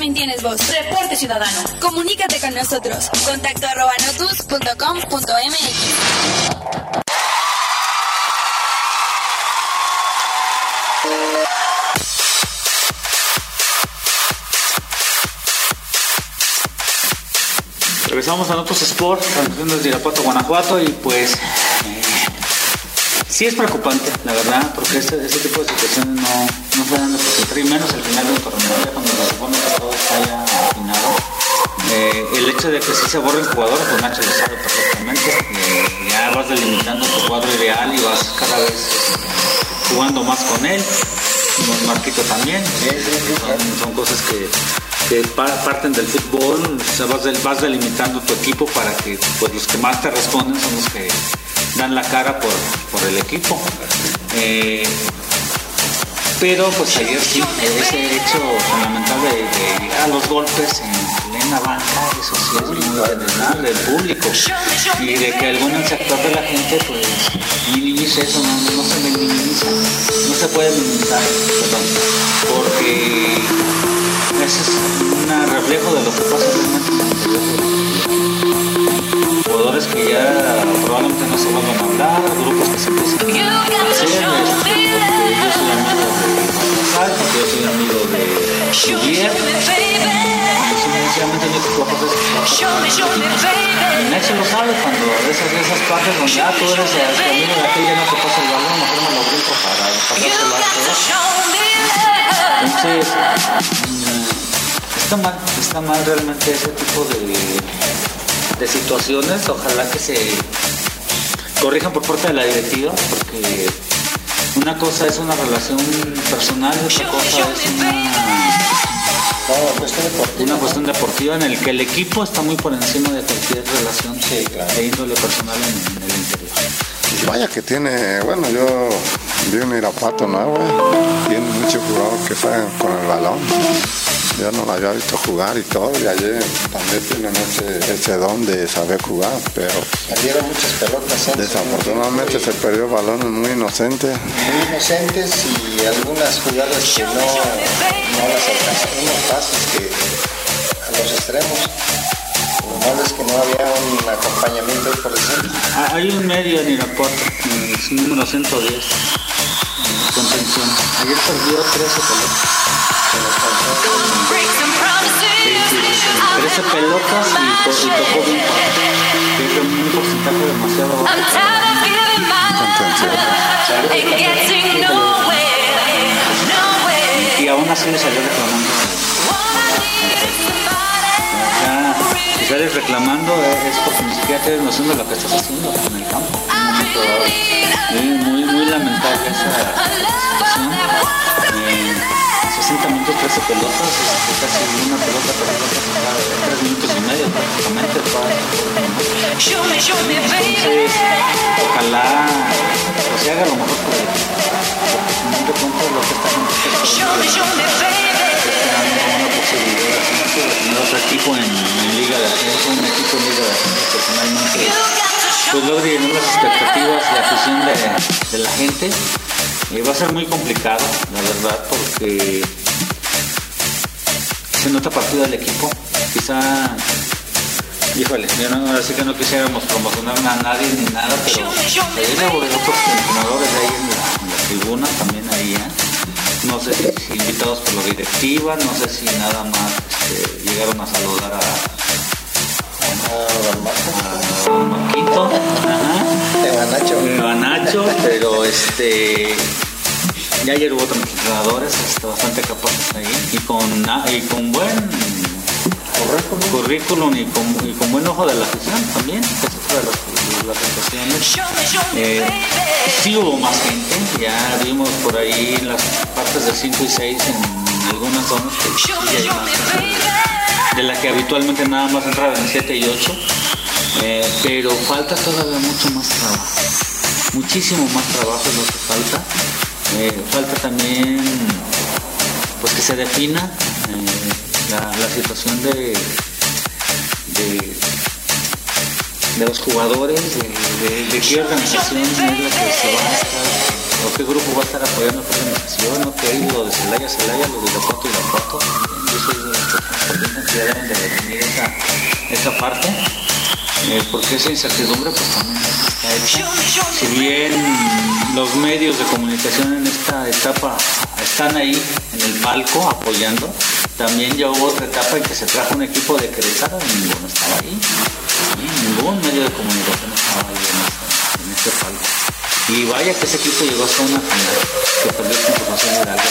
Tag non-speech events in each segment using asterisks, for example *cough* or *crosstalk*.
también tienes voz. Reporte Ciudadano. Comunícate con nosotros. Contacto arroba notus.com.mx. Regresamos a Notos Sport, transmisión desde Irapuato, Guanajuato, y pues sí es preocupante, la verdad, porque este, tipo de situaciones no, no se dan de y menos al final de un torneo, cuando se supone que todo está ya afinado. Eh, el hecho de que sí se borren jugadores, pues Nacho lo sabe perfectamente, eh, ya vas delimitando tu cuadro ideal y vas cada vez este, jugando más con él, Marquito también, son, cosas que que parten del fútbol, vas, vas, delimitando tu equipo para que pues, los que más te responden son los que dan la cara por, por el equipo. Eh, pero pues ayer sí, ese hecho fundamental de, llegar a los golpes en plena banca, eso sí es muy general del público. Y de que algún sector de la gente pues minimice eso, no, no se minimiza, no se puede minimizar, perdón, porque ese es un reflejo de lo que partes donde ya tú eres el amigo de aquella no te pasa el balón, mejor me lo brinco para pasárselo a Entonces, está mal, está mal realmente ese tipo de, de situaciones. Ojalá que se corrijan por parte de la directiva, porque una cosa es una relación personal y otra cosa es una, cuestión deportiva en el que el equipo está muy por encima de cualquier relación de índole personal en, el interior. Vaya que tiene, bueno, yo vi un Irapato nuevo, tiene muchos jugadores que saben con el balón yo no la había visto jugar y todo, y ayer también tienen ese, ese don de saber jugar, pero... Salieron muchas pelotas. ¿eh? Desafortunadamente se perdió balones muy inocentes. Muy inocentes y algunas jugadas que no, no las alcanzaron, unos pases que a los extremos. Lo malo es que no había un acompañamiento por el centro. Ah, hay un medio en Irapuato, número 110, contención. Ayer perdió 13 pelotas. 13 pelotas y, to y tocó que es un porcentaje demasiado bajo. Y aún así le salió reclamando. Ya, si sales reclamando es porque ni siquiera tienes noción de lo que estás haciendo en el campo. Muy, muy, muy lamentable esa situación. Eh, 60 minutos, 13 pelotas, es casi una pelota por pelota cada 3 minutos y medio prácticamente. Entonces, ojalá pues, se haga lo mejor él. Porque si no te cuentas lo que está tener otro equipo en, en Liga de Ascenso, un equipo en Liga de Ascenso que finalmente pues logre llenar las expectativas y afición de, de la gente y va a ser muy complicado, la verdad, porque se nota partido del equipo. Quizá, híjole, yo no, así que no quisiéramos promocionar a nadie ni nada, pero hay otros entrenadores ahí en la, tribuna, también ahí, ¿eh? no sé si, invitados por la directiva, no sé si nada más este, llegaron a saludar a, a, a Marquito, Nacho, pero este ya ayer hubo otros entrenadores este, bastante capaces ahí y con, y con buen currículum, y, con, y con buen ojo de la afición también, que es otra de las, situaciones. Eh, sí hubo más gente, ya vimos por ahí las partes de 5 y 6 en algunas zonas de la que habitualmente nada más entraban en 7 y 8, eh, pero falta todavía mucho más trabajo, muchísimo más trabajo es lo que falta eh, falta también pues que se defina eh, la, situación de, de, los jugadores, de, qué organización es la que se va a estar o qué grupo va a estar apoyando qué organización, ok, lo de Celaya, Celaya, lo de Irapuato, Irapuato. De las personas que deben de definir esa, esa parte, eh, porque esa incertidumbre pues también está hecha. Si bien los medios de comunicación en esta etapa están ahí en el palco apoyando, también ya hubo otra etapa en que se trajo un equipo de Querétaro y ninguno estaba ahí. Ningún medio de comunicación estaba ahí en este, en palco. Y vaya que ese equipo llegó hasta una final que perdió con José Hidalgo.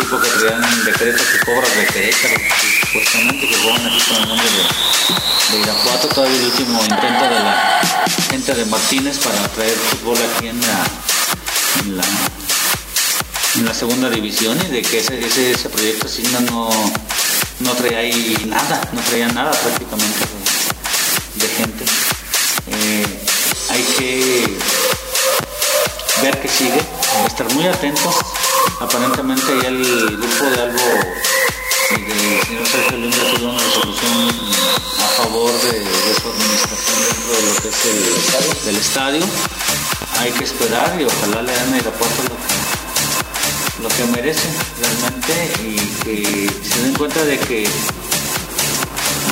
Tipo que traían en decreto que cobras de Querétaro, supuestamente que juegan aquí con el nombre de, de Irapuato, todavía el último intento de la gente de Martínez para traer fútbol aquí en la, en la, segunda división y de que ese, ese, ese proyecto Signa no, no traía ahí nada, no traía nada prácticamente de, de gente. Eh, hay que ver que sigue, estar muy atentos. Aparentemente ya el grupo de algo del señor Sergio Lindra tuvo una resolución a favor de, de, su administración dentro de lo que es el del estadio. Hay que esperar y ojalá le den a Irapuato lo que, lo que merece realmente y que se den cuenta de que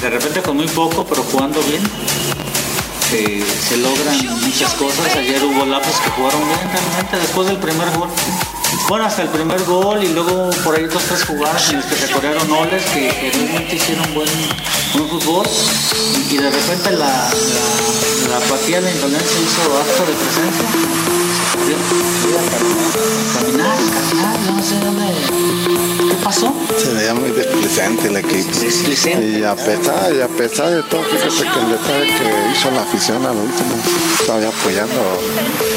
de repente con muy poco pero jugando bien se, se, logran muchas cosas. Ayer hubo lapos que jugaron bien realmente después del primer gol. Bueno, hasta el primer gol y luego por ahí dos, tres jugadas en las que se corrieron oles que, realmente hicieron buen, buen fútbol y, y, de repente la, la, la de Indonesia hizo acto de presencia. Caminar, caminar, yo no sé dónde. ¿Qué pasó? Se veía muy desplicente el equipo. Desplicente. Y a pesar, y a pesar de todo, fíjate que el detalle que hizo la afición al último, estaba apoyando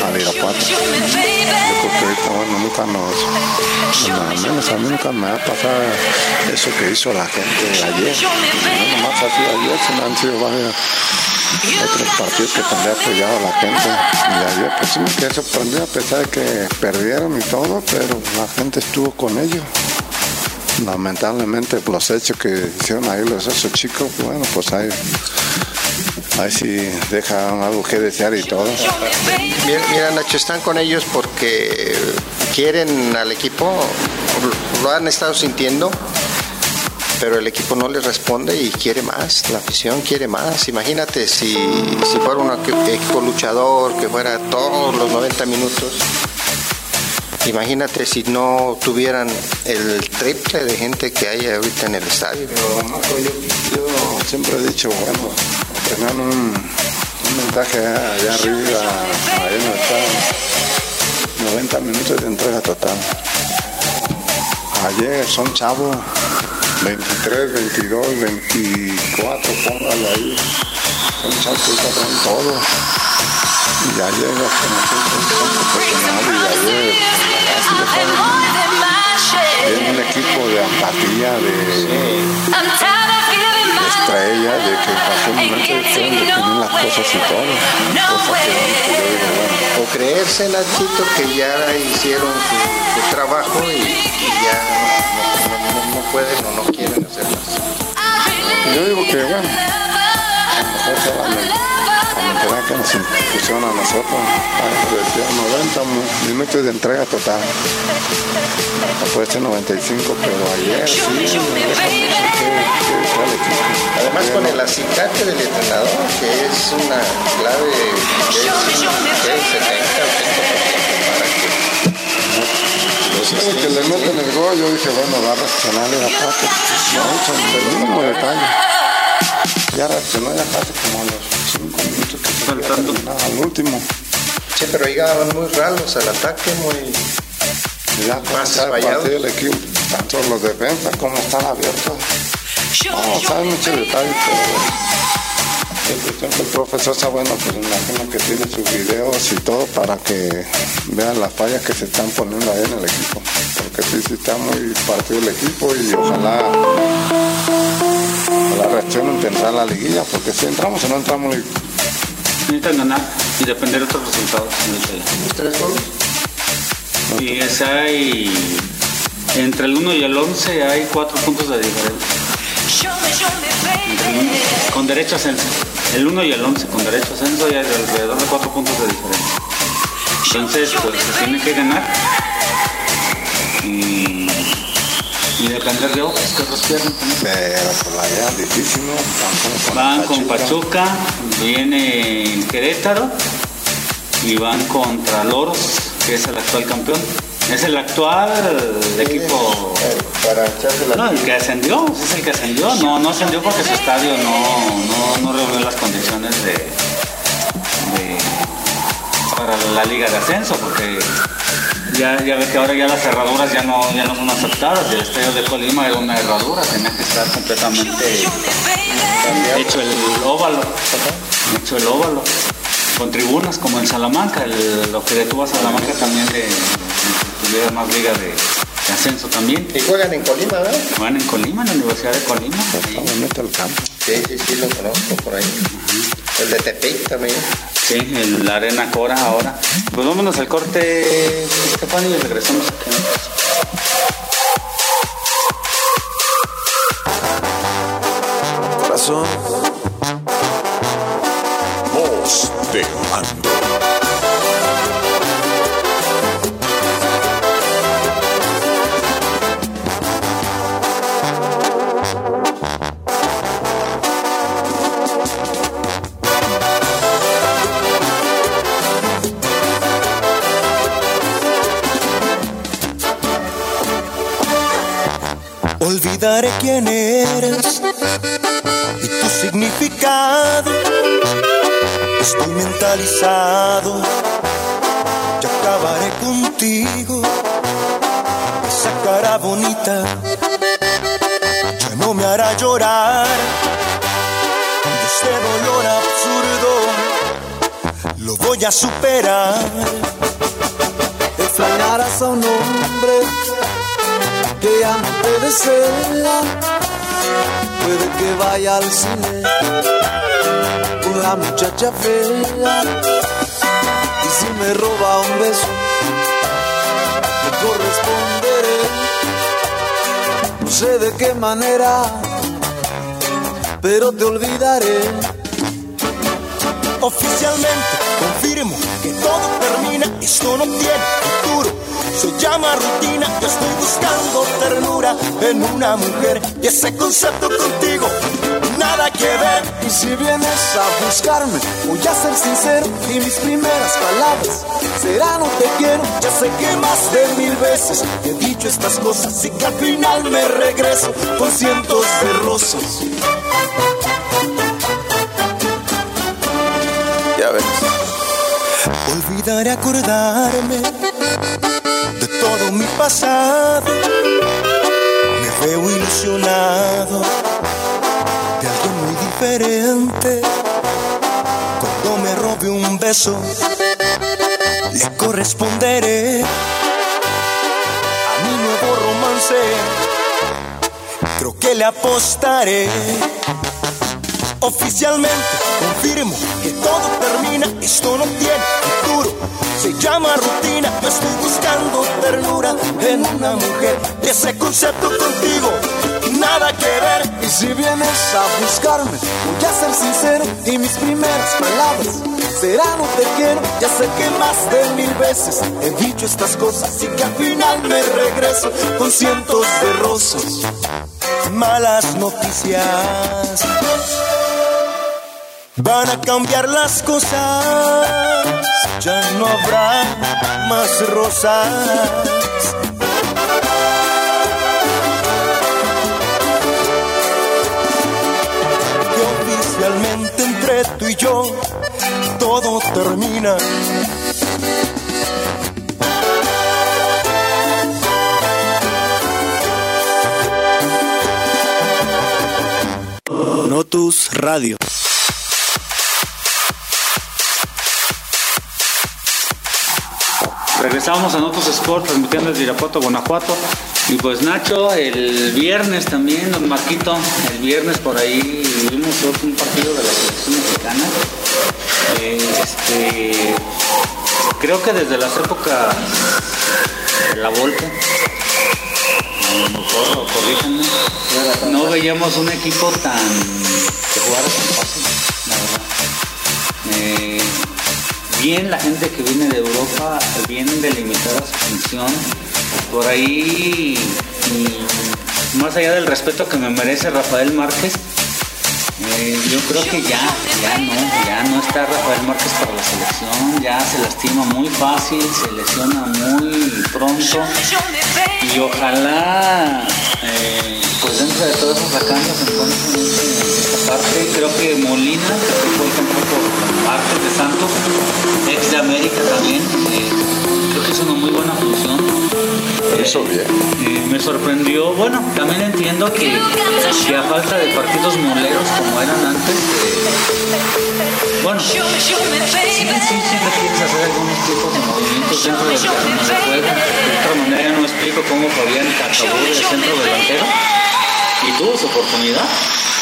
al Irapuato. Yo creo que ahorita, bueno, nunca nos, menos a mí nunca me ha pasado eso que hizo la gente ayer. No nomás ha sido ayer, sino han sido varios otros partidos que también ha apoyado a la gente. Y ayer pues sí me quedé a pesar de que perdieron y todo, pero la gente estuvo con ellos. Lamentablemente los hechos que hicieron ahí los esos chicos, bueno pues ahí, ahí sí dejan algo que desear y todo. Mira, mira Nacho, están con ellos porque quieren al equipo, lo han estado sintiendo, pero el equipo no les responde y quiere más, la afición quiere más. Imagínate si, si fuera un equipo luchador, que fuera todos los 90 minutos, imagínate si no tuvieran el triple de gente que hay ahorita en el estadio. Yo, siempre he dicho, bueno, tener un, un allá arriba, allá en el estadio, 90 minutos de entrega total. Ayer son chavos, 23, 22, 24, póngale ahí. Chavos que traen todo. Y ya llega como son profesionales y ayer es un equipo de apatía, de, de estrella, de que fácilmente quieren definir las cosas y todo. Cosas que bueno, O creerse, Nachito, que ya hicieron su, su trabajo y, y ya no, no, no, pueden o no quieren hacer más. Yo digo que, bueno, a lo mejor se van a que nos impusieron a nosotros, decía 90 minutos de entrega total. Puede ser 95, pero ayer sí, Además con el acicate del entrenador, que es una clave, que es un 70 para que Que le meten el gol, yo dije, bueno, va a reaccionar la parte. No, el mismo detalle. Ya reaccionó ya casi como a los 5 minutos que se Faltando. al último. Sí, pero llegaban muy raros al ataque, muy... Ya con el equipo, tanto los defensas como están abiertos. No, saben muchos detalles, pero bueno. El cuestión que el profesor está bueno, pues imagino que tiene sus videos y todo para que vean las fallas que se están poniendo ahí en el equipo. Porque sí, sí está muy partido el equipo y ojalá, ojalá reaccionen de entrar a la liguilla, porque si entramos o no entramos, Necesitan ganar y depender de otros resultados. ¿Tres goles? Y ese hay, entre el 1 y el 11 hay 4 puntos de diferencia. Con derecho a ascenso. El 1 y el 11 con derecho a ascenso y hay alrededor de 4 puntos de diferencia. Entonces, pues se tiene que ganar y, y depender de otros que otros pierden. también. Van con Pachuca, viene el Querétaro y van contra Loros, que es el actual campeón. Es el actual equipo. Para echarse la No, el que ascendió, es el que ascendió. No, no ascendió porque su estadio no, no, no reunió las condiciones de, de- para la liga de ascenso, porque ya, ya ves que ahora ya las cerraduras ya no, ya no son aceptadas. El estadio de Colima era una herradura, tenía que estar completamente hecho el óvalo, hecho el óvalo, con tribunas como en Salamanca, el- lo que detuvo a Salamanca también de, más liga de, de ascenso también. Y juegan en Colima, ¿verdad? Van en Colima, en la Universidad de Colima. Está bonito el campo. Sí, sí, sí, lo conozco por ahí. El de Tepic también. Sí, en la Arena Cora ahora. Pues vámonos al corte, Estefan, y regresamos aquí. Mentalizado, ya acabaré contigo. Esa cara bonita ya no me hará llorar. Este dolor absurdo lo voy a superar. Extrañarás a un hombre que ya no desea. Puede que vaya al cine la muchacha fea. Y si me roba un beso, le corresponderé. No sé de qué manera, pero te olvidaré. Oficialmente confirmo que todo termina, esto no tiene futuro. Se llama rutina, yo estoy buscando ternura en una mujer y ese concepto contigo nada que ver. Y si vienes a buscarme, voy a ser sincero y mis primeras palabras serán no te quiero. Ya sé que más de mil veces he dicho estas cosas y que al final me regreso con cientos de rosas. Ya ves. Olvidaré acordarme de todo mi pasado. Me veo ilusionado diferente. Cuando me robe un beso, le corresponderé a mi nuevo romance. Creo que le apostaré. Oficialmente confirmo que todo termina, esto no tiene futuro. Se llama rutina, yo estoy buscando ternura en una mujer. Y ese concepto contigo, nada que ver. Y si vienes a buscarme, voy a ser sincero y mis primeras palabras serán no te quiero. Ya sé que más de mil veces he dicho estas cosas y que al final me regreso con cientos de rosas. Malas noticias. Van a cambiar las cosas, ya no habrá más rosas. Tú y yo todo termina. Notus Radio. Regresamos a Notos Sport, transmitiendo desde Irapuato, Guanajuato. Y pues Nacho, el viernes también, don Marquito, el viernes por ahí vimos un partido de la selección mexicana. Eh, este, creo que desde las épocas de la Volpe, a lo mejor, corríjanme, no veíamos un equipo tan que jugara tan fácil, la verdad. Eh, bien la gente que viene de Europa, bien delimitada su función. Por ahí, y más allá del respeto que me merece Rafael Márquez, eh, yo creo que ya, ya no, ya no está Rafael Márquez para la selección, ya se lastima muy fácil, se lesiona muy pronto y ojalá, eh, pues dentro de todos esos recambios encuentren esta parte. Creo que Molina, que fue el contrato con Márquez de Santos, ex de América también, eh, es una muy buena función. Eso bien. Eh, me sorprendió, bueno, también entiendo que, que a falta de partidos moleros como eran antes, eh, bueno, sí, sí, siempre quieres hacer algunos tipos de movimientos dentro del terreno de juego. De otra manera no explico cómo Fabián acabó de centro delantero y tuvo su oportunidad.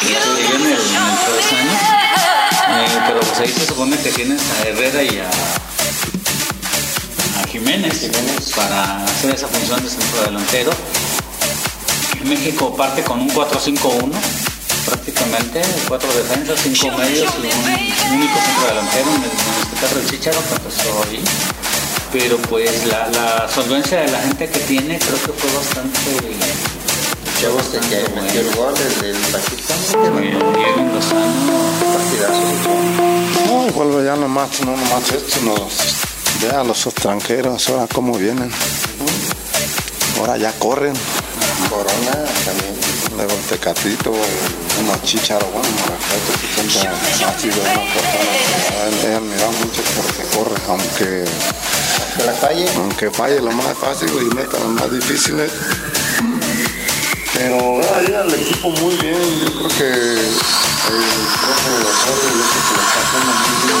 Y eso en el, en el travesaño. Eh, pero pues ahí se supone que tienes a Herrera y a Jiménez, para hacer esa función de centro delantero. México parte con un 4-5-1 prácticamente, cuatro defensas, cinco medios y un único centro delantero, en, este caso el Chicharo que empezó ahí. Pero pues la, la solvencia de la gente que tiene creo que fue bastante... Ya vos te que bastante metió el gol desde el Pakistán. Eh, Diego Lozano, Partidazo. No, vuelvo ya nomás, no nomás esto, nos, vea los extranjeros, ahora cómo vienen. Ahora ya corren. Corona también. Luego el Tecatito, unos chicharos, bueno, respeto, 70 ha sido una persona que he admirado mucho porque corre, aunque, Que la falle. aunque falle lo más fácil y meta lo más difíciles. Pero ahí el equipo muy bien, yo creo que el profe de los yo creo que lo está haciendo muy bien.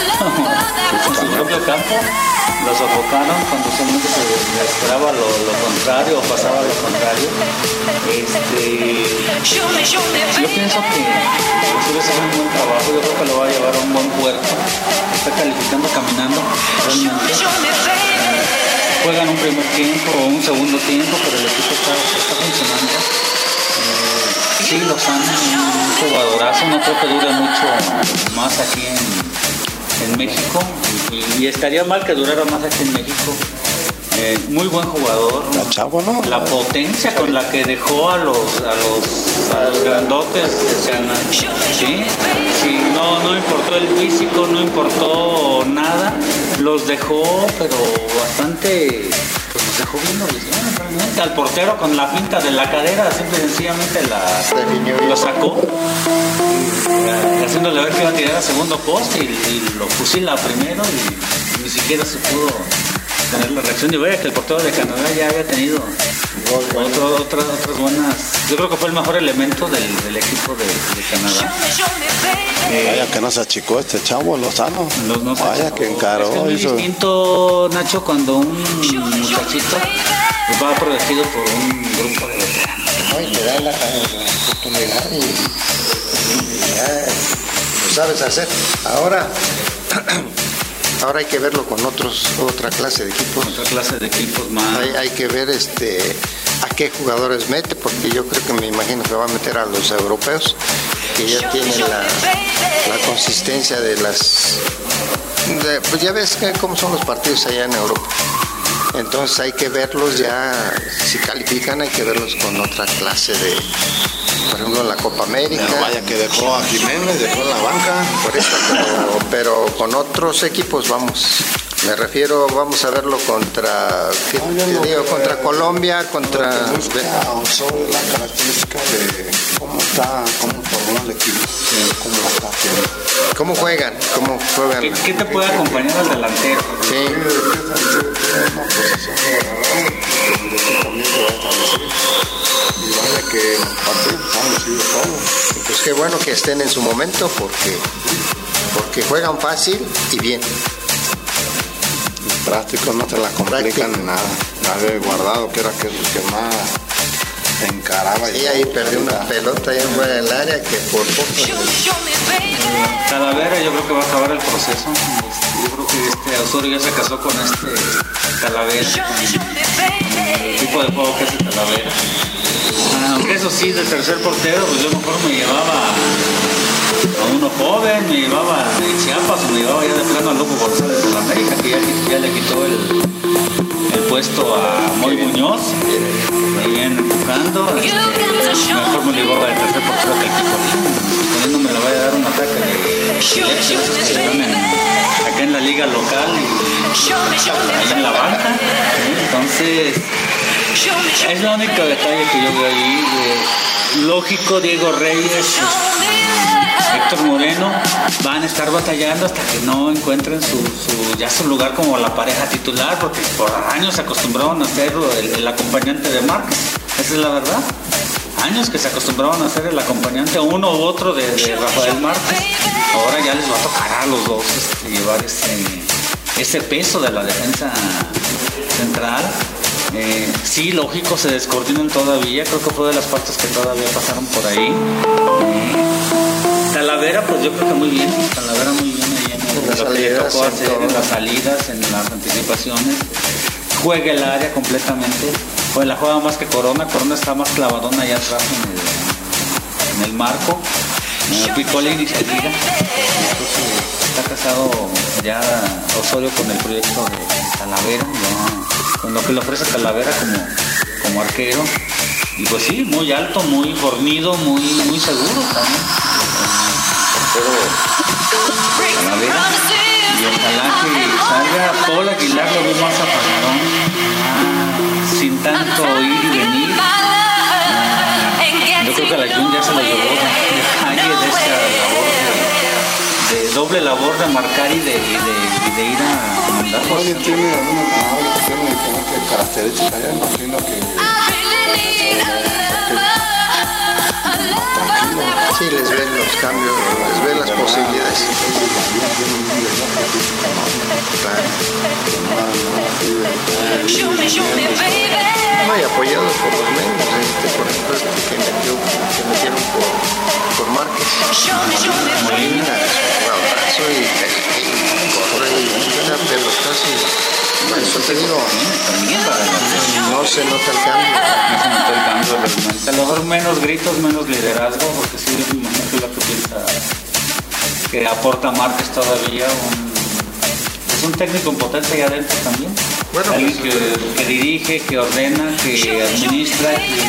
en su propio campo, lo sofocaron cuando solamente se esperaba lo, contrario o pasaba lo contrario. Este, yo pienso que un buen trabajo, yo creo que lo va a llevar a un buen puerto, está calificando caminando realmente. Juegan un primer tiempo o un segundo tiempo, pero el equipo está, está funcionando. Eh, sí, Lozano, un jugadorazo, no creo que dure mucho más aquí en, en México y, y estaría mal que durara más aquí en México. Eh, muy buen jugador. La chavo, ¿no? La potencia con la que dejó a los a los, a los grandotes, ¿sí? Sí, no, no importó el físico, no importó nada, los dejó, pero bastante, dejó realmente. Al portero con la pinta de la cadera, simple sencillamente la, lo sacó, haciéndole ver que iba a tirar a segundo poste y, y lo fusila primero y ni siquiera se pudo tener la reacción. Y vaya que el portero de Canadá ya había tenido otras, otras buenas. Yo creo que fue el mejor elemento del, equipo de Canadá. Vaya que no se achicó este chavo, Lozano. Los no Vaya que encaró. Es que es muy hizo- distinto, Nacho, cuando un muchachito va protegido por un grupo de veteranos. ¿no? Y te dan la, la oportunidad y, y ya lo sabes hacer. Ahora, *clears throat* ahora hay que verlo con otros, otra clase de equipos. Otra clase de equipos más. Hay, hay que ver este a qué jugadores mete, porque yo creo que me imagino que va a meter a los europeos, que ya tienen la, la consistencia de las... de- pues ya ves que, cómo son los partidos allá en Europa. Entonces hay que verlos ya, si califican hay que verlos con otra clase de, por ejemplo, la Copa América. Pero vaya que dejó a Jiménez, dejó en la banca. Por eso, pero, pero con otros equipos vamos. Me refiero, vamos a verlo contra, ¿qué te digo? contra Colombia, contra... Lo que busca Osorio es la característica de cómo está, cómo formó el equipo, cómo lo está. ¿Cómo juegan? ¿Cómo juegan? ¿Qué, qué te puede acompañar al delantero? Sí, pues qué bueno que estén en su momento porque, porque juegan fácil y bien. Trásticos no te la complican ni nada. Nadie guardado, que era que, el que más encaraba. Sí, ahí perdió una pelota ahí fuera del área que por poco. Talavera yo creo que va a acabar el proceso. Este, Yo creo que este Osorio ya se casó con este Talavera, con el tipo de juego que hace Talavera. Ah, Aunque eso sí, de tercer portero, pues yo mejor me llevaba a uno joven, me llevaba de Chiapas, me llevaba ya de plano a Loco González de la América, que ya, ya le quitó el, el puesto a Moy Muñoz, ahí viene empujando. Este, mejor me llevaba de tercer portero que el poniendo me le vaya a dar un ataque de acá en la liga local y ahí en la banca. Entonces, es el único detalle que yo veo ahí. de- lógico, Diego Reyes, este, Héctor Moreno van a estar batallando hasta que no encuentren su, ya su lugar como la pareja titular, porque por años se acostumbraron a ser el, acompañante de Márquez. Esa es la verdad. Años que se acostumbraron a ser el acompañante uno u otro de, de Rafael Márquez. Ahora ya les va a tocar a los dos este, llevar ese, ese peso de la defensa central. Eh, sí, lógico, se descoordinan todavía. Creo que fue de las partes que todavía pasaron por ahí. Eh, Talavera, pues yo creo que muy bien. Talavera muy bien ahí en, las salidas, tocó en hacer, todo. en las salidas, en las anticipaciones. Juega el área completamente. Pues la juega más que Corona. Corona está más clavadón allá atrás en el, en el marco. Piccoli ni se diga. Está casado ya Osorio con el proyecto de Talavera, ya, con lo que le ofrece Talavera como, como arquero. Y pues sí, muy alto, muy fornido, muy, muy seguro también. Pero Talavera. Y ojalá que salga Paul Aguilar, lo veo más apagadón, ah, sin tanto ir y venir. Yo creo que a la Jun ya se lo llevó de calle de esa labor de, de doble labor de marcar y de, y de, y de ir a mandar Alguien tiene alguna palabra que tiene características, ya imagino que Sí, les ven los cambios, les ven las posibilidades. No, y apoyados por los medios, este, por ejemplo, este que, metió, que metieron por, por Márquez. Molina jugadorazo y, y pelotas y bueno, eso te digo, también para no se nota el cambio. no se notó el cambio realmente. A lo mejor menos gritos, menos liderazgo, porque sí, me imagino que es lo que piensa que aporta Márquez todavía. Un, es un técnico en potencia ahí adentro también. Bueno, Alguien pues, que, que dirige, que ordena, que administra, que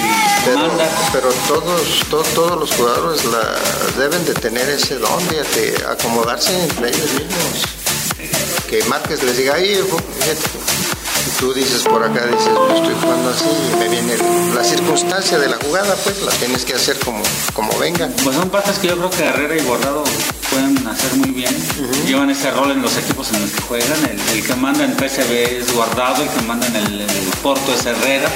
Pero, manda. pero todos, to- todos los jugadores la, deben de tener ese don, fíjate, acomodarse entre ellos mismos. Que Márquez les diga, ahí, tú dices por acá, dices, pues estoy jugando así, y me viene la circunstancia de la jugada, pues la tienes que hacer como, como venga. Pues son partes que yo creo que Herrera y Guardado pueden hacer muy bien. Llevan ese rol en los equipos en los que juegan. El, el que manda en PSV es Guardado, el que manda en el, el Porto es Herrera.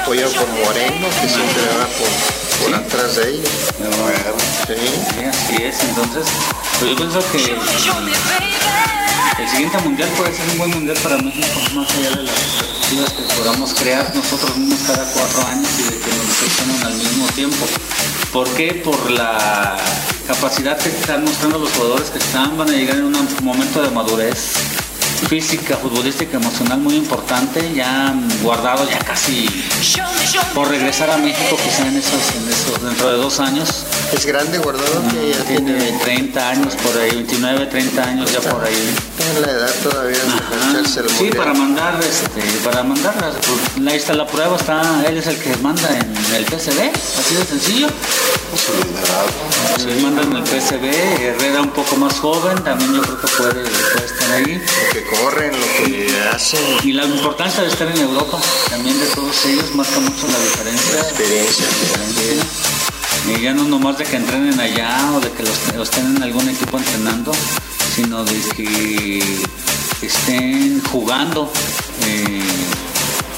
Apoyado por Moreno, que siempre va por, por atrás de ellos. Sí. Sí, así es. Entonces, pues yo pienso que el siguiente mundial puede ser un buen mundial para México, más allá de las expectativas que podamos crear nosotros mismos cada cuatro años y de que nos seleccionen al mismo tiempo. ¿Por qué? Por la capacidad que están mostrando los jugadores que están, van a llegar en un momento de madurez física, futbolística, emocional muy importante, ya guardado ya casi por regresar a México quizá en esos, en esos dentro de dos años. Es grande guardado que ya Tiene tiene 30 años por ahí, 29, 30 años ya por ahí. tiene la edad todavía de Sí, mundial. para mandar, este, para mandar, pues, ahí está la prueba, está, él es el que manda en el PCB, así de sencillo. Sí, manda en el PCB, Herrera un poco más joven, también yo creo que puede, puede estar ahí. Lo que corren, lo que hacen, Y la importancia de estar en Europa, también de todos ellos, marca mucho la diferencia. experiencia. Y ya no nomás de que entrenen allá o de que los, estén en algún equipo entrenando, sino de que estén jugando eh,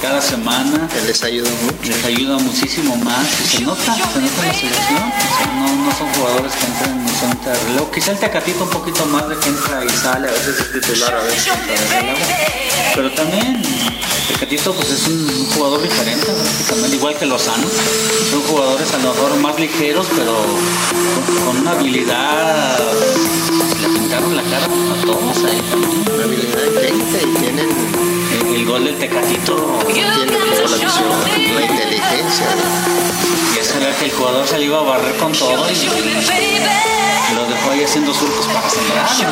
cada semana. Que les ayuda mucho. Les ayuda muchísimo más y se nota, se nota en la selección. O sea, no, no son jugadores que entran no son de reloj. Quizá el Tecatito un poquito más de que entra y sale, a veces es titular, a veces entra de reloj. Pero también Tecatito pues es un jugador diferente, prácticamente igual que Lozano. Son jugadores a lo mejor más ligeros, pero con, una habilidad. Le pintaron la cara a todos ahí. El, Tecatito. la visión, la inteligencia. Y ese era que el jugador se le iba a barrer con todo y, lo dejó ahí haciendo surcos para sembrar. Sí, no,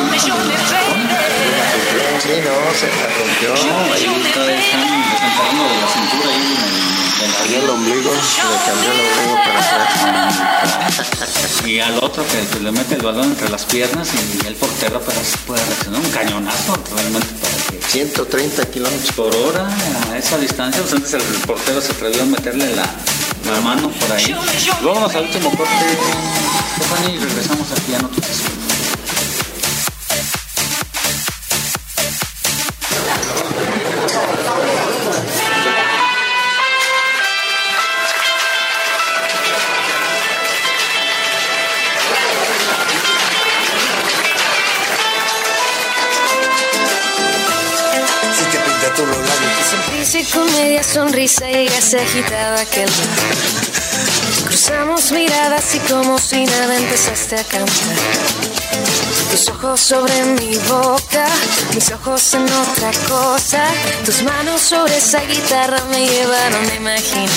se la rompió. No, ahí todavía están desenterrando de la cintura ahí el, Y el ombligo. Le cambió el ombligo para atrás. *laughs* Y al otro que, le mete el balón entre las piernas y el portero sí puede reaccionar un cañonazo realmente para que 130 kilómetros por por hora a esa distancia, pues antes el portero se atrevió a meterle la, la mano por ahí. Vámonos al último corte, Stephanie, y regresamos aquí a Noticias. Sonrisa y ya se agitaba aquel mar. Cruzamos miradas y como si nada empezaste a cantar. Tus ojos sobre mi boca, mis ojos en otra cosa. Tus manos sobre esa guitarra me llevaron a imaginar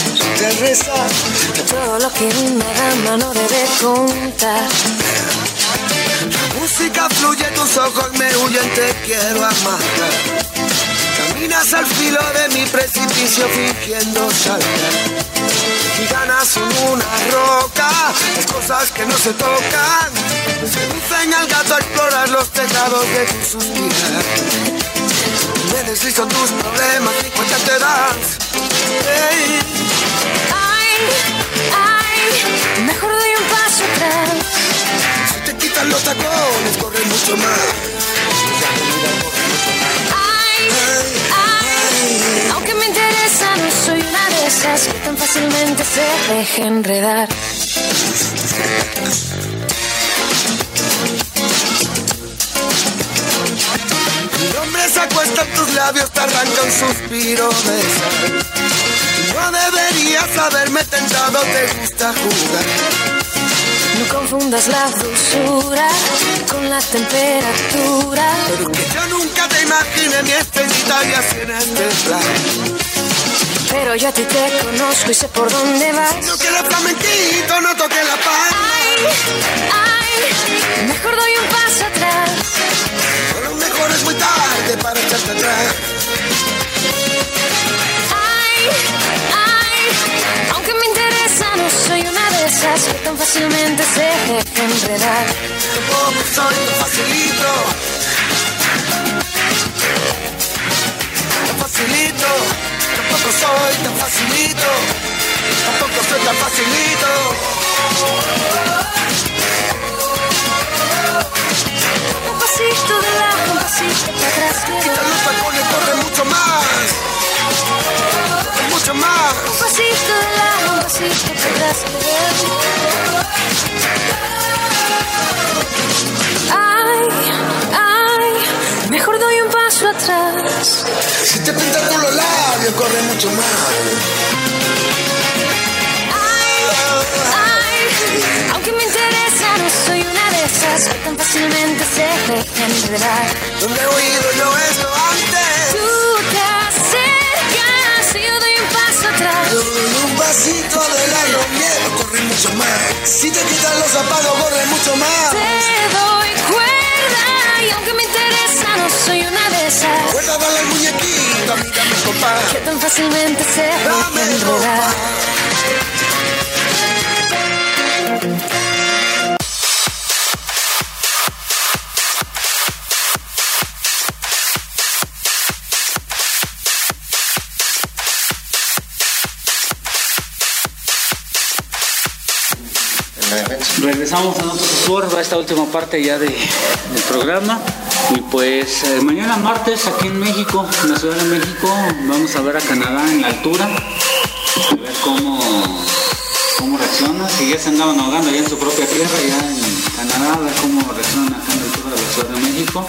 todo lo que una dama no debe contar. Música fluye, tus ojos me huyen, te quiero amar. Caminas al filo de mi precipicio fingiendo saltar. Y ganas son una roca, las cosas que no se tocan. Seducen al gato a explorar los tejados de tu suspirar. Me deslizo tus problemas y cuenta te das. Ay, ay, mejor doy un paso atrás. si te quitan los tacones, corre mucho más. Aunque me interesa, no soy una de esas que tan fácilmente se deja enredar. Hombre se acuesta tus labios, te arranca un suspiro de sal. No deberías haberme tentado, te gusta jugar. No confundas la dulzura con la temperatura. Pero que yo nunca te imaginé mi estrellita y así en este plan. Pero yo a ti te conozco y sé por dónde vas. No quiero flamenquito, no toque la paz. Ay, ay, mejor doy un paso atrás. Lo mejor es muy tarde para echarte atrás. Esas que tan fácilmente se deja enredar. Tampoco soy tan facilito. Tan facilito. Tampoco soy tan facilito. Tampoco soy tan facilito. Un pasito de lado, un pasito para atrás. Quita quiero. los tacones, corre mucho más. Más. Un pasito de lado, un pasito atrás. Ay, ay, mejor doy un paso atrás. Si te pintas tú los labios, corre mucho más. Ay, ay, aunque me interesa, no soy una de esas que tan fácilmente se dejan enredar. Donde he oído yo esto antes. Doy un pasito adelante, miedo, corre mucho más. Si te quitan los zapatos, corre mucho más. Te doy cuerda y aunque me interesa, no soy una de esas Cuerda, dale al muñequito, a mí dame compás. que tan fácilmente se dejan Regresamos a nosotros Sport, a esta última parte ya de, del programa. Y pues eh, mañana martes aquí en México, en la Ciudad de México, vamos a ver a Canadá en la altura, a ver cómo, cómo reacciona, si ya se andaban ahogando allá en su propia tierra, ya en Canadá, a ver cómo reaccionan acá en la altura de la Ciudad de México.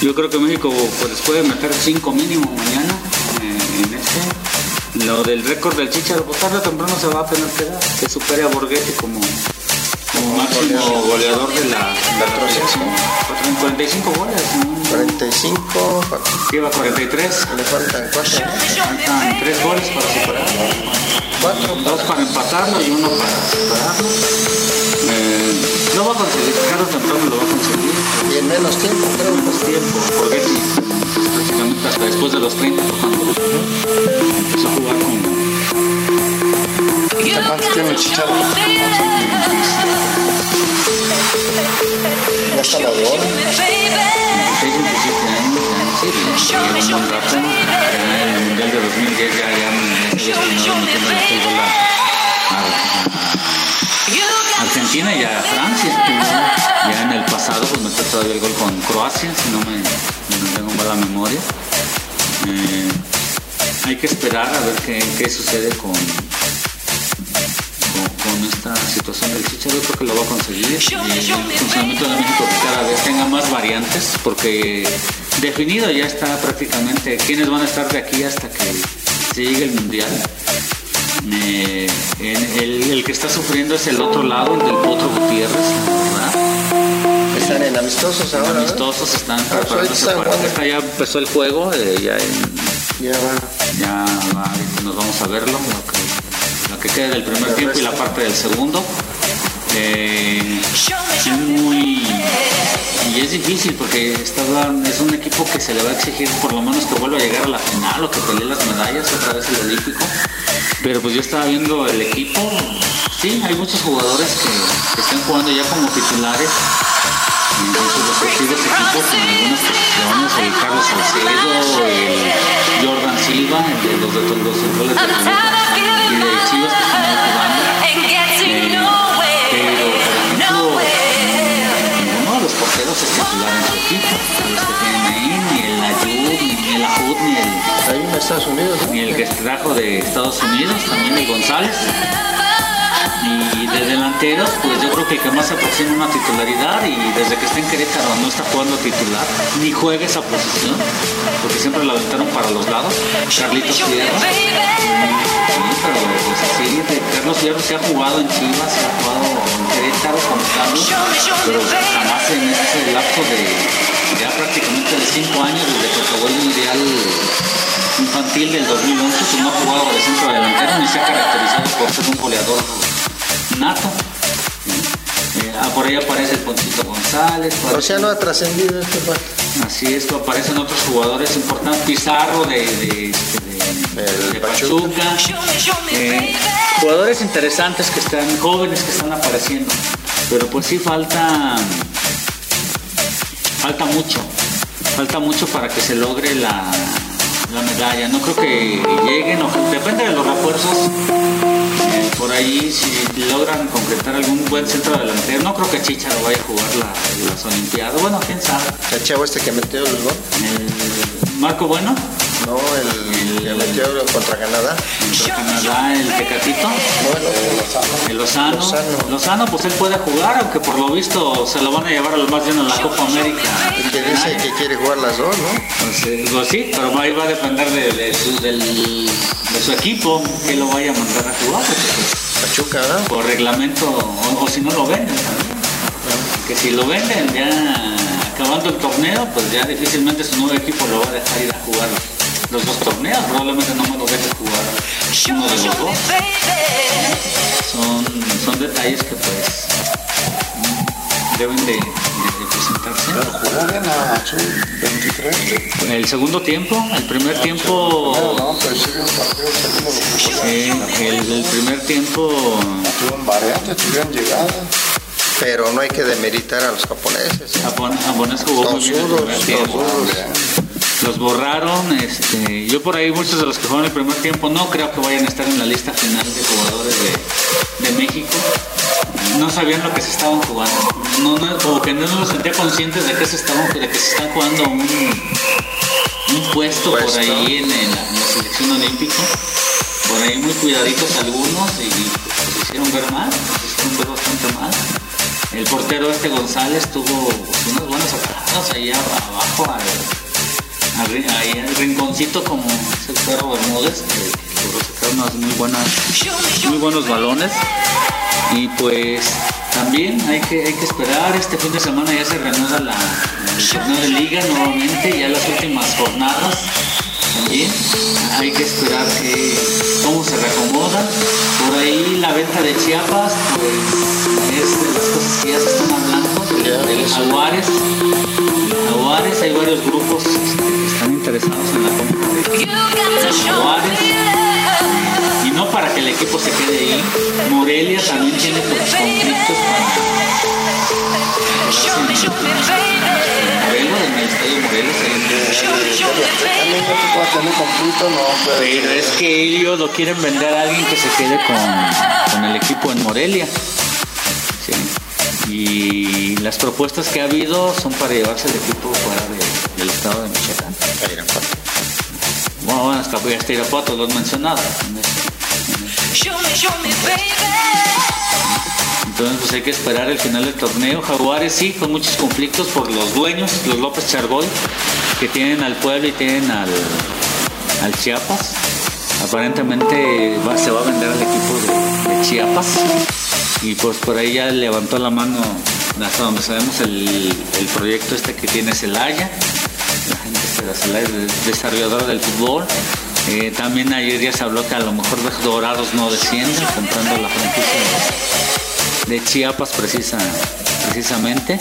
Yo creo que México pues puede meter 5 mínimo mañana eh, en este. Lo del récord del Chicharo, pues tarde o temprano se va a tener que dar, que supere a Borghetti como máximo goleador de la, la selección. 45 goles, ¿no? 45, Lleva 43. le faltan 4, Faltan 3 goles para superarlo. 4, Dos para empatarlo y uno para superarlo. Eh, lo va a conseguir, Carlos temprano lo va a conseguir. y en menos tiempo creo. Más tiempo, Borghetti prácticamente hasta después de los 30 fue cuando empezó a jugar con ¿Cuántos tiene el Chicharro? Ya está la de oro. 26, 27 años, ya, sí, lleva un buen rato. Ya en el Mundial de 2010 ya, ya, ya se había estrenado metiendo el fútbol a, a- a Argentina y a Francia. Ya en el pasado pues metió todavía el gol con Croacia, si no me, no me tengo mala memoria. Eh, hay que esperar a ver qué, qué sucede con, con, esta situación del Chicharo, yo creo que lo va a conseguir. Y el funcionamiento de México que cada vez tenga más variantes, porque definido ya está prácticamente quiénes van a estar de aquí hasta que se llegue el Mundial. Eh, en- el, el que está sufriendo es el otro lado, el del Potro Gutiérrez, ¿verdad? Están en amistosos ahora. Amistosos están Ah, pues preparándose para esta ya empezó el juego, eh, ya en- Ya va. ya va, ahorita nos vamos a verlo, lo que, lo que queda del primer tiempo y la parte del segundo. Eh, muy y es difícil porque está, es un equipo que se le va a exigir por lo menos que vuelva a llegar a la final o que pelee las medallas otra vez el olímpico. Pero pues yo estaba viendo el equipo, sí, hay muchos jugadores que están jugando ya como titulares sus respectivos equipos en algunas posiciones, el Carlos Salcedo, el Jordan Silva, el de los de los centrales de y de Chivas que están jugando. Eh, pero, por ejemplo, ninguno de los porteros es titular su equipo, los que tienen ahí, ni el Ayud, ni el Ajud, ni el, Ahí en Estados Unidos. ni el que trajo de Estados Unidos, también el González. De delanteros, pues yo creo que el que más se aproxima una titularidad y desde que está en Querétaro no está jugando titular, ni juega esa posición, porque siempre la aventaron para los lados. Carlitos Fierro. Sí, pero pues Carlos Fierro se ha jugado en Chivas, se ha jugado en Querétaro con Carlos, pero jamás en ese lapso de ya prácticamente de 5 años desde que acabó el Mundial infantil del 2011, pues no ha jugado de centro delantero ni se ha caracterizado por ser un goleador nato. Eh, ah, por ahí aparece el Poncito González. por O sea, no ha trascendido este cuate. Así es, aparecen otros jugadores importantes, Pizarro de, de, de- El de Pachuca. Pachuca, eh, jugadores interesantes que están, jóvenes que están apareciendo, pero pues sí falta, falta mucho, falta mucho para que se logre la, la medalla. No creo que lleguen, o- depende de los refuerzos. Eh, por ahí si logran concretar algún buen centro delantero, no creo que Chicharo vaya a jugar la- las Olimpiadas. Bueno, quién sabe. El chavo este que metió el gol. El Marco Bueno, No, el que metió contra Canadá. contra Canadá, el Tecatito, Bueno, el Lozano. Lozano. Lozano, pues él puede jugar, aunque por lo visto se lo van a llevar a los más bien a la Copa América. y que dice que quiere jugar las dos, ¿no? Pues, sí, pero ahí va a depender de, de su, del- de su equipo que lo vaya a mandar a jugar, Pachuca, ¿verdad? por reglamento, o, o si no lo venden también. Que si lo venden ya acabando el torneo, pues ya difícilmente su nuevo equipo lo va a dejar ir a jugar los dos torneos, probablemente no me lo deje jugar uno de los dos. Son, son detalles que pues deben de, de- de presentarse. Jugó bien a su 23. El segundo tiempo, el primer tiempo, No, no, pero sí un partido segundo lo jugó. eh, el, el primer tiempo Tuvieron variantes, tuvieron llegadas. Pero no hay que demeritar a los japoneses. Japón, japonés jugó muy bien Los borraron, este, yo por ahí muchos de los que jugaron el primer tiempo no creo que vayan a estar en la lista final de jugadores de, de México. no sabían lo que se estaban jugando. No, no, como que no lo sentía conscientes de que se estaban, de que se están jugando un, un puesto, por ahí en, en la, en la selección olímpica. Por ahí muy cuidaditos algunos y se hicieron ver mal, se hicieron ver bastante mal. El portero este González tuvo unas buenas atajadas ahí ab- abajo al, ahí al rinconcito como el perro Bermúdez que, logró sacar unas muy buenas muy buenos balones. Y pues también hay que, hay que esperar este fin de semana ya se reanuda la, el torneo de liga nuevamente ya las últimas jornadas también. Hay que esperar que cómo se reacomoda. Por ahí la venta de Chiapas pues es de las cosas que ya se están hablando de, Jaguares Jaguares hay varios grupos que están interesados en la compra de Jaguares y no para que el equipo se quede ahí. Morelia también tiene conflictos para Morelos, el estadio Morelos. ahí en- También no puedo tener conflicto, no, pero... Pero es que ellos lo quieren vender a alguien que se quede con, con el equipo en Morelia. Y las propuestas que ha habido son para llevarse el equipo fuera de- del estado de Michoacán. Bueno, bueno, hasta, hasta Irapuato lo has mencionado. en este- Entonces pues hay que esperar el final del torneo. Jaguares sí, con muchos conflictos por los dueños, los López Chargoy, que tienen al pueblo y tienen al, al Chiapas. Aparentemente va- se va a vender al equipo de, de Chiapas. Y pues por ahí ya levantó la mano hasta donde sabemos el, el proyecto este que tiene Celaya. La gente de Celaya es desarrolladora del fútbol. Eh, también ayer ya se habló que a lo mejor los Dorados no descienden comprando la franquicia de, de Chiapas precisa, precisamente.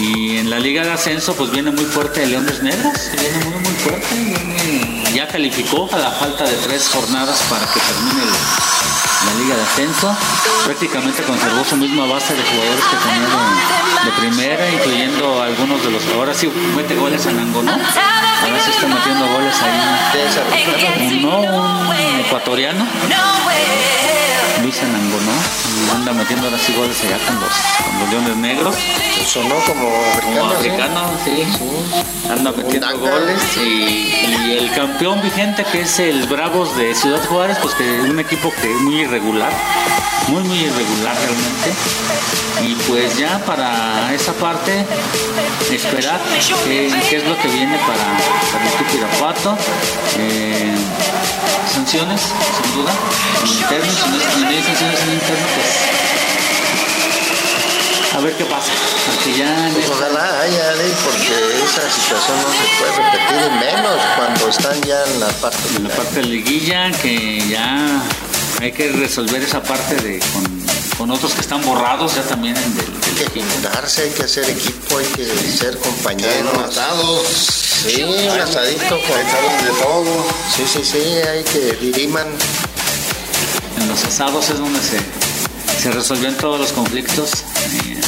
Y en la Liga de Ascenso pues viene muy fuerte el Leones Negros, viene muy muy fuerte, viene- ya calificó a la falta de tres jornadas para que termine el- la Liga de Ascenso. Prácticamente conservó su misma base de jugadores que tenía de, de primera, incluyendo algunos de los ahora sí mete goles en Angonó. Ahora sí está metiendo goles ahí. No, un ecuatoriano. Luis Anangonó anda metiendo ahora sí goles allá con los, con los Leones Negros. Sonó como Como africano, ¿sí? africano, sí. Anda metiendo goles. Y, y el campeón vigente que es el Bravos de Ciudad Juárez, pues que es un equipo que es muy irregular, muy muy irregular realmente. Y pues ya para esa parte, esperar qué, qué es lo que viene para, para el equipo Irapuato. Eh, sanciones, sin duda, en interno, si no, es- si no hay sanciones en interno, pues a ver qué pasa. Porque ya Pues esta- ojalá haya, Alex, porque esa situación no se puede repetir, menos cuando están ya en la parte en la parte de liguilla que ya hay que resolver esa parte de con, con otros que están borrados ya también en del, del Hay que juntarse, hay que hacer equipo, hay que ser compañeros. Unos asados, Sí, un asadito de todo. Sí, sí, sí, hay que diriman. En los asados es donde se, se resolvían todos los conflictos. Eh,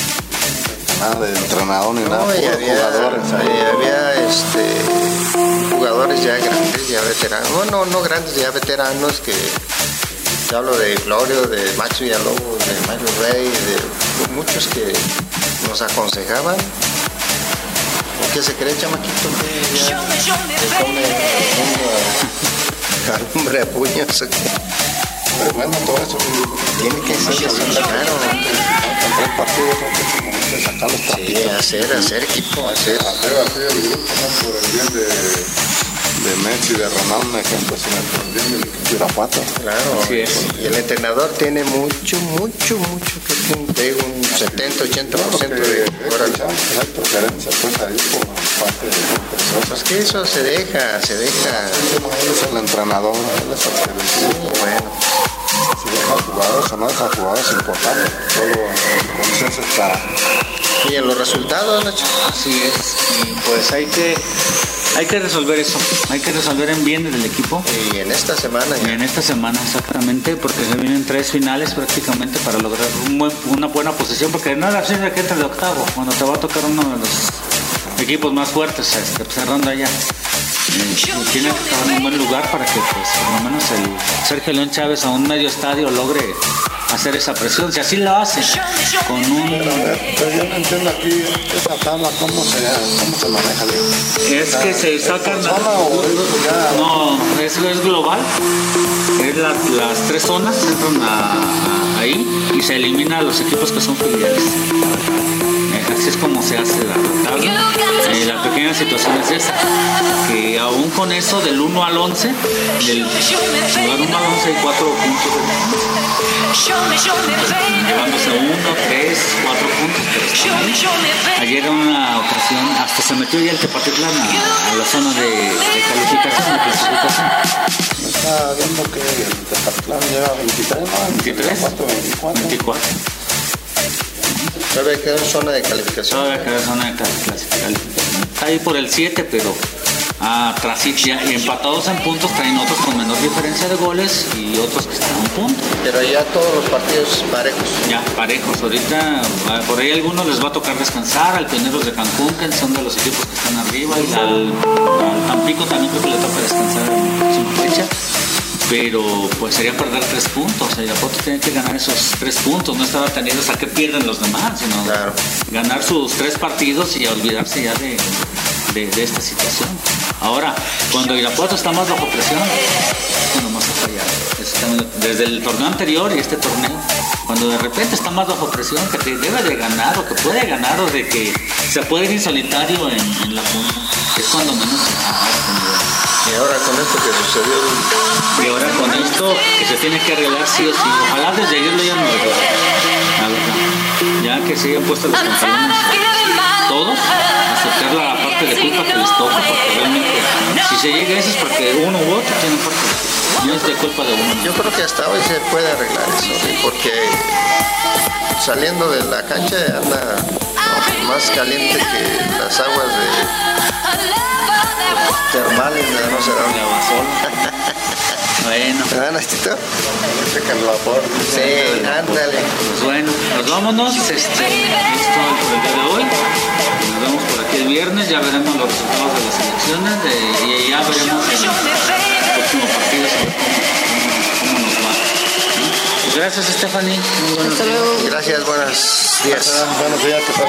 Nada de entrenador ni nada, No, y había, jugadores ahí. había este, jugadores ya grandes, ya veteranos. Bueno, no grandes, ya veteranos que te hablo de Florio, de Macho Villalobos, de Mario Rey, de muchos que nos aconsejaban. ¿Por qué se cree, chamaquito? que ya se come al hombre a puños? Pero bueno, todo eso. Tiene que ser así, claro. En tres partidos sacar los Sí, trapitos. hacer, hacer equipo, hacer. Hacer así el grupo, ¿no? Por el bien de, de Messi, de Ronaldo, un ejemplo, del equipo Irapuato. Claro, Así es. y el entrenador tiene mucho, mucho, mucho que digo, un 70, 80% Porque de he horas. escuchado que hay preferencia pues ahí por parte de Pues personas. que eso se deja, se deja. Él es el entrenador, él es el que decide. Bueno, Si deja jugadores o no deja jugadores es importante. Todo el consenso está. y en los resultados, Nacho, así es. Y pues hay que, hay que resolver eso. Hay que resolver en bien del equipo. y en esta semana Y en esta semana exactamente, porque se vienen tres finales prácticamente para lograr un buen- una buena posición, porque no era de que entra de octavo, cuando te va a tocar uno de los equipos más fuertes, este, pues, cerrando allá. Eh, tiene que estar en un buen lugar para que pues por lo menos el Sergio León Chávez a un medio estadio logre hacer esa presión. Si así lo hace con un... Pero yo no entiendo aquí esa tabla, ¿cómo se, cómo se maneja? Es que se sacan... ¿Zona o es ya- No, es, es global. Es la- las tres zonas entran a- a- ahí y se elimina a los equipos que son filiales. Así es como se hace la tabla. Eh, la pequeña situación es esa, que aún con eso del 1 al 11, del lugar 1 al 11 hay 4 puntos de- llevándose 1, 3, 4 puntos. pero. Ayer en una ocasión hasta se metió ya el Tepatitlán a, a la zona de, de calificación, de clasificación. Está viendo que el Tepatitlán lleva 23, ¿no? 23, 24, 24. 24. Todavía queda en zona de calificación. Todavía queda zona de clasificación. Está ahí por el 7, pero atrás ya y empatados en puntos traen otros con menor diferencia de goles y otros que están a un punto. Pero ya todos los partidos parejos. Ya, parejos. Ahorita ah, por ahí algunos les va a tocar descansar, al Pioneros de Cancún, que son de los equipos que están arriba, y al, al Tampico también creo que le toca descansar en próxima fecha. Pero pues sería perder tres puntos. Irapuato tiene que ganar esos tres puntos, no estar atenidos a que pierden los demás, sino Claro. ganar sus tres partidos y olvidarse ya de, de- de esta situación. Ahora, cuando Irapuato está más bajo presión, cuando más ha fallado. Desde el torneo anterior y este torneo, cuando de repente está más bajo presión, que te debe de ganar o que puede ganar o de que se puede ir en solitario en, en la punta, es cuando menos. Y ahora con esto que sucedió, Y ahora con esto que se tiene que arreglar sí o sí. Ojalá desde ayer lo hayan arreglado. La verdad. Ya que se hayan puesto los pantalones todos, aceptar la parte de culpa que les toca, porque realmente si se llega a eso es porque uno u otro tiene parte. No es de culpa de uno. yo creo que hasta hoy se puede arreglar eso, ¿sí? porque saliendo de la cancha anda ¿no? más caliente que las aguas de termales sé La. *laughs* Bueno, ¿Verdad, Nachito? Checa el vapor. Sí, ándale. pues bueno, pues vámonos. Este, esto es todo por el día de hoy. Nos vemos por aquí el viernes, ya veremos los resultados de las elecciones de- y ya veremos en el próximo partido sobre cómo, cómo nos va. ¿sí? Pues gracias, Stephanie. Muy buenos días. Gracias, buenos días. Buenos días, que.